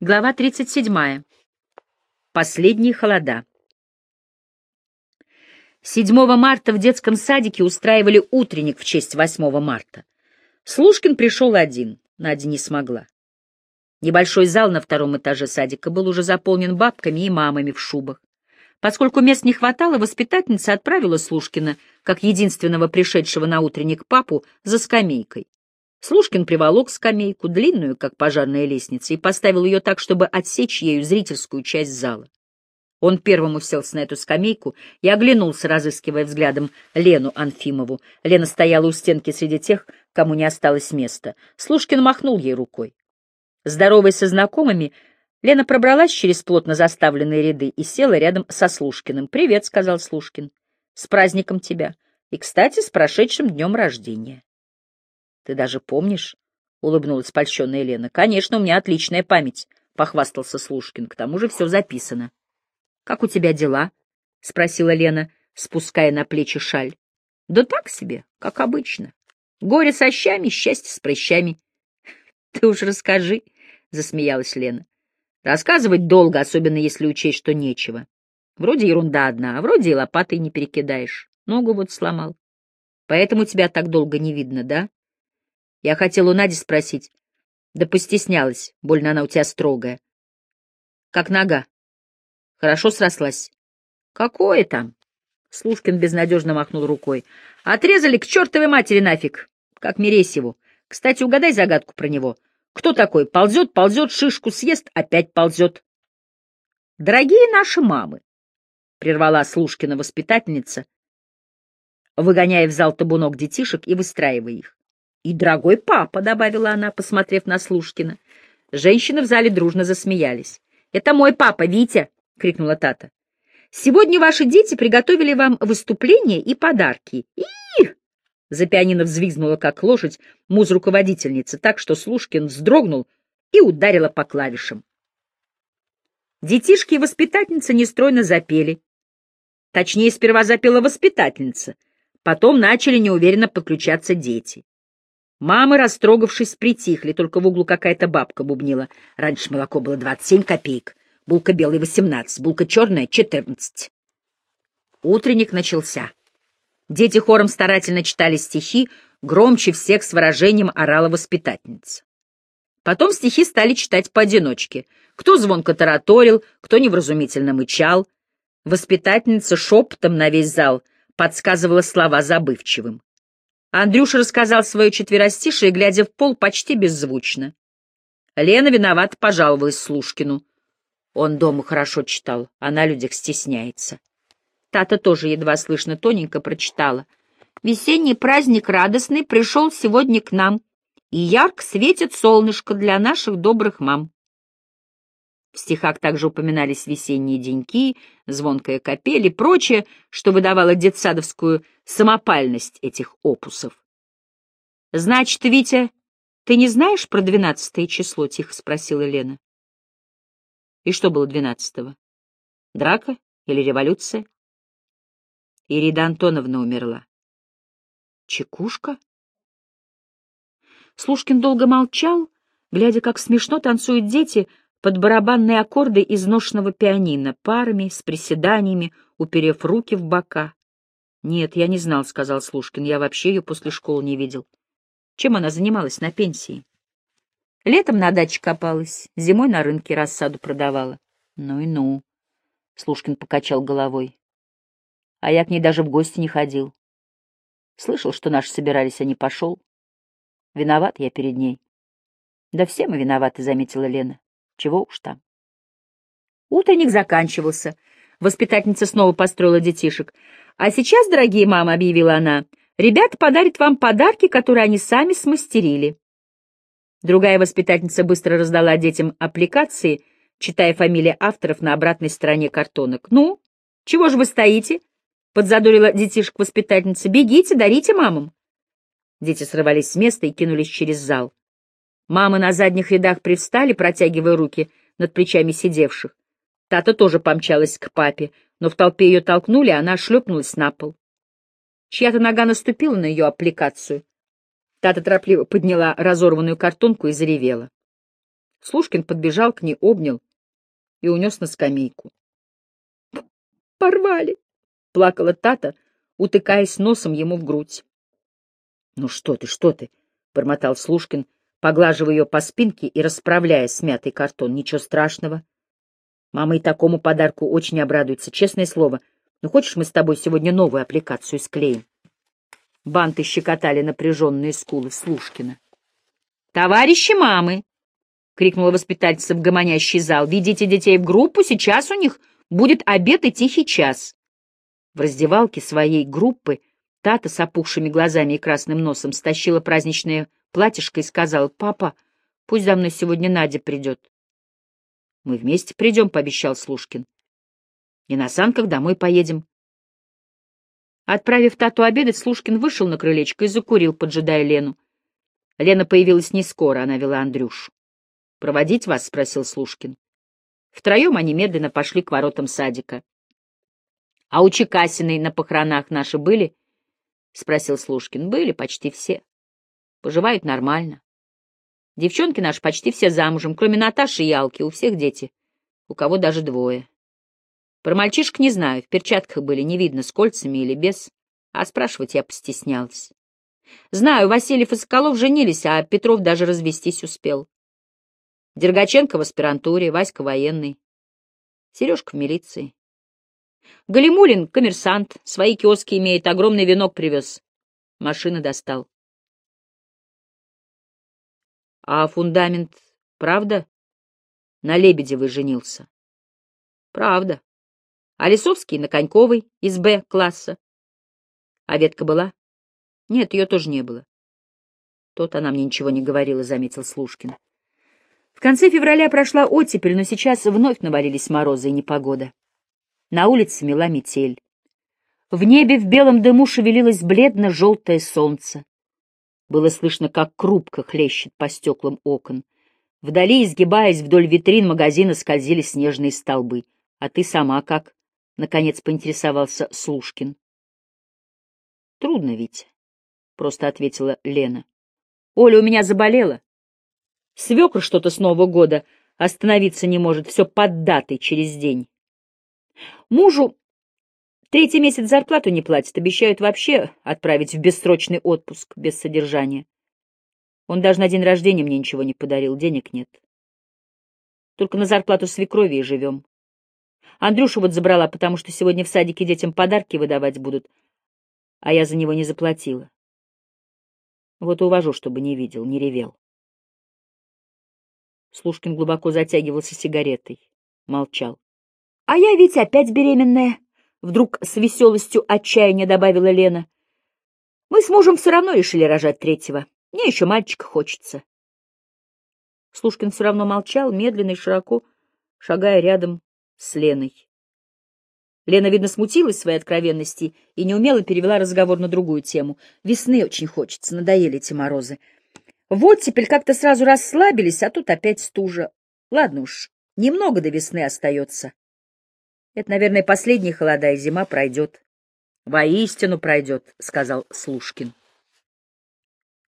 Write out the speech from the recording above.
Глава 37. Последние холода. 7 марта в детском садике устраивали утренник в честь 8 марта. Слушкин пришел один, Надя не смогла. Небольшой зал на втором этаже садика был уже заполнен бабками и мамами в шубах. Поскольку мест не хватало, воспитательница отправила Слушкина, как единственного пришедшего на утренник папу, за скамейкой. Слушкин приволок скамейку, длинную, как пожарная лестница, и поставил ее так, чтобы отсечь ею зрительскую часть зала. Он первым уселся на эту скамейку и оглянулся, разыскивая взглядом Лену Анфимову. Лена стояла у стенки среди тех, кому не осталось места. Слушкин махнул ей рукой. Здоровой со знакомыми, Лена пробралась через плотно заставленные ряды и села рядом со Слушкиным. «Привет», — сказал Слушкин. «С праздником тебя. И, кстати, с прошедшим днем рождения». Ты даже помнишь? — улыбнулась польщенная Елена. — Конечно, у меня отличная память, — похвастался Слушкин. К тому же все записано. — Как у тебя дела? — спросила Лена, спуская на плечи шаль. — Да так себе, как обычно. Горе со щами, счастье с прыщами. — Ты уж расскажи, — засмеялась Лена. — Рассказывать долго, особенно если учесть, что нечего. Вроде ерунда одна, а вроде и лопатой не перекидаешь. Ногу вот сломал. Поэтому тебя так долго не видно, да? Я хотела у Нади спросить. Да постеснялась, больно она у тебя строгая. Как нога? Хорошо срослась? Какое там? Слушкин безнадежно махнул рукой. Отрезали к чертовой матери нафиг, как Мересьеву. Кстати, угадай загадку про него. Кто такой? Ползет, ползет, шишку съест, опять ползет. Дорогие наши мамы, — прервала Слушкина воспитательница, выгоняя в зал табунок детишек и выстраивая их. «И дорогой папа», — добавила она, посмотрев на Слушкина. Женщины в зале дружно засмеялись. «Это мой папа, Витя!» — крикнула Тата. «Сегодня ваши дети приготовили вам выступление и подарки. и За пианино взвизгнула, как лошадь, муз-руководительница, так что Слушкин вздрогнул и ударила по клавишам. Детишки и воспитательница нестройно запели. Точнее, сперва запела воспитательница, потом начали неуверенно подключаться дети. Мамы, растрогавшись, притихли, только в углу какая-то бабка бубнила. Раньше молоко было 27 копеек, булка белая — 18, булка черная — 14. Утренник начался. Дети хором старательно читали стихи, громче всех с выражением орала воспитательница. Потом стихи стали читать поодиночке. Кто звонко тараторил, кто невразумительно мычал. Воспитательница шепотом на весь зал подсказывала слова забывчивым. Андрюша рассказал свое четверостишее, глядя в пол почти беззвучно. Лена виновата пожаловалась Слушкину. Он дома хорошо читал, а на людях стесняется. Тата тоже едва слышно тоненько прочитала. «Весенний праздник радостный пришел сегодня к нам, и ярко светит солнышко для наших добрых мам». В стихах также упоминались весенние деньки, звонкая капель и прочее, что выдавало детсадовскую самопальность этих опусов. — Значит, Витя, ты не знаешь про двенадцатое число? — тихо спросила Лена. — И что было двенадцатого? Драка или революция? Ирида Антоновна умерла. — Чекушка? Слушкин долго молчал, глядя, как смешно танцуют дети — под барабанные аккорды изношенного пианино, парами, с приседаниями, уперев руки в бока. «Нет, я не знал», — сказал Слушкин, — «я вообще ее после школы не видел. Чем она занималась на пенсии?» «Летом на даче копалась, зимой на рынке рассаду продавала». «Ну и ну», — Слушкин покачал головой. «А я к ней даже в гости не ходил. Слышал, что наши собирались, а не пошел. Виноват я перед ней». «Да все мы виноваты», — заметила Лена. Чего уж там. Утренник заканчивался. Воспитательница снова построила детишек. «А сейчас, дорогие мамы», — объявила она, — «ребята подарят вам подарки, которые они сами смастерили». Другая воспитательница быстро раздала детям аппликации, читая фамилии авторов на обратной стороне картонок. «Ну, чего же вы стоите?» — подзадорила детишек воспитательница. «Бегите, дарите мамам». Дети срывались с места и кинулись через зал. Мамы на задних рядах привстали, протягивая руки над плечами сидевших. Тата тоже помчалась к папе, но в толпе ее толкнули, а она шлепнулась на пол. Чья-то нога наступила на ее аппликацию. Тата торопливо подняла разорванную картонку и заревела. Слушкин подбежал к ней, обнял и унес на скамейку. «Порвали!» — плакала Тата, утыкаясь носом ему в грудь. «Ну что ты, что ты!» — бормотал Слушкин, поглаживая ее по спинке и расправляя смятый картон. «Ничего страшного. Мама и такому подарку очень обрадуется, честное слово. Ну, хочешь, мы с тобой сегодня новую аппликацию склеим?» Банты щекотали напряженные скулы Слушкина. «Товарищи мамы!» — крикнула воспитательница в гомонящий зал. «Ведите детей в группу, сейчас у них будет обед и тихий час». В раздевалке своей группы Тата с опухшими глазами и красным носом стащила праздничное платьишко и сказала, «Папа, пусть за мной сегодня Надя придет». «Мы вместе придем», — пообещал Слушкин. «И на санках домой поедем». Отправив Тату обедать, Слушкин вышел на крылечко и закурил, поджидая Лену. Лена появилась не скоро, она вела Андрюшу. «Проводить вас?» — спросил Слушкин. Втроем они медленно пошли к воротам садика. — А у Чекасиной на похоронах наши были? — спросил Слушкин. — Были почти все. Поживают нормально. Девчонки наши почти все замужем, кроме Наташи и Ялки, у всех дети, у кого даже двое. Про мальчишек не знаю, в перчатках были, не видно, с кольцами или без, а спрашивать я постеснялась. Знаю, Васильев и Соколов женились, а Петров даже развестись успел. Дергаченко в аспирантуре, Васька военный, Сережка в милиции. Галимулин — коммерсант, свои киоски имеет, огромный венок привез. Машины достал. А фундамент, правда? На Лебедевой женился. Правда. А Лисовский на Коньковой из Б-класса. А ветка была? Нет, ее тоже не было. Тот она мне ничего не говорила, заметил Слушкин. В конце февраля прошла оттепель, но сейчас вновь навалились морозы и непогода. На улице мела метель. В небе в белом дыму шевелилось бледно-желтое солнце. Было слышно, как крупка хлещет по стеклам окон. Вдали, изгибаясь вдоль витрин магазина, скользили снежные столбы. А ты сама как? — наконец поинтересовался Слушкин. — Трудно, ведь, — просто ответила Лена. — Оля у меня заболела. Свекр что-то с Нового года остановиться не может, все под датой через день. Мужу третий месяц зарплату не платит, обещают вообще отправить в бессрочный отпуск без содержания. Он даже на день рождения мне ничего не подарил, денег нет. Только на зарплату свекрови и живем. Андрюшу вот забрала, потому что сегодня в садике детям подарки выдавать будут, а я за него не заплатила. Вот увожу, чтобы не видел, не ревел. Слушкин глубоко затягивался сигаретой, молчал. — А я ведь опять беременная, — вдруг с веселостью отчаяния добавила Лена. — Мы с мужем все равно решили рожать третьего. Мне еще мальчика хочется. Слушкин все равно молчал, медленно и широко, шагая рядом с Леной. Лена, видно, смутилась своей откровенности и неумело перевела разговор на другую тему. Весны очень хочется, надоели эти морозы. Вот теперь как-то сразу расслабились, а тут опять стужа. Ладно уж, немного до весны остается. Это, наверное, последние холода, зима пройдет. — Воистину пройдет, — сказал Слушкин.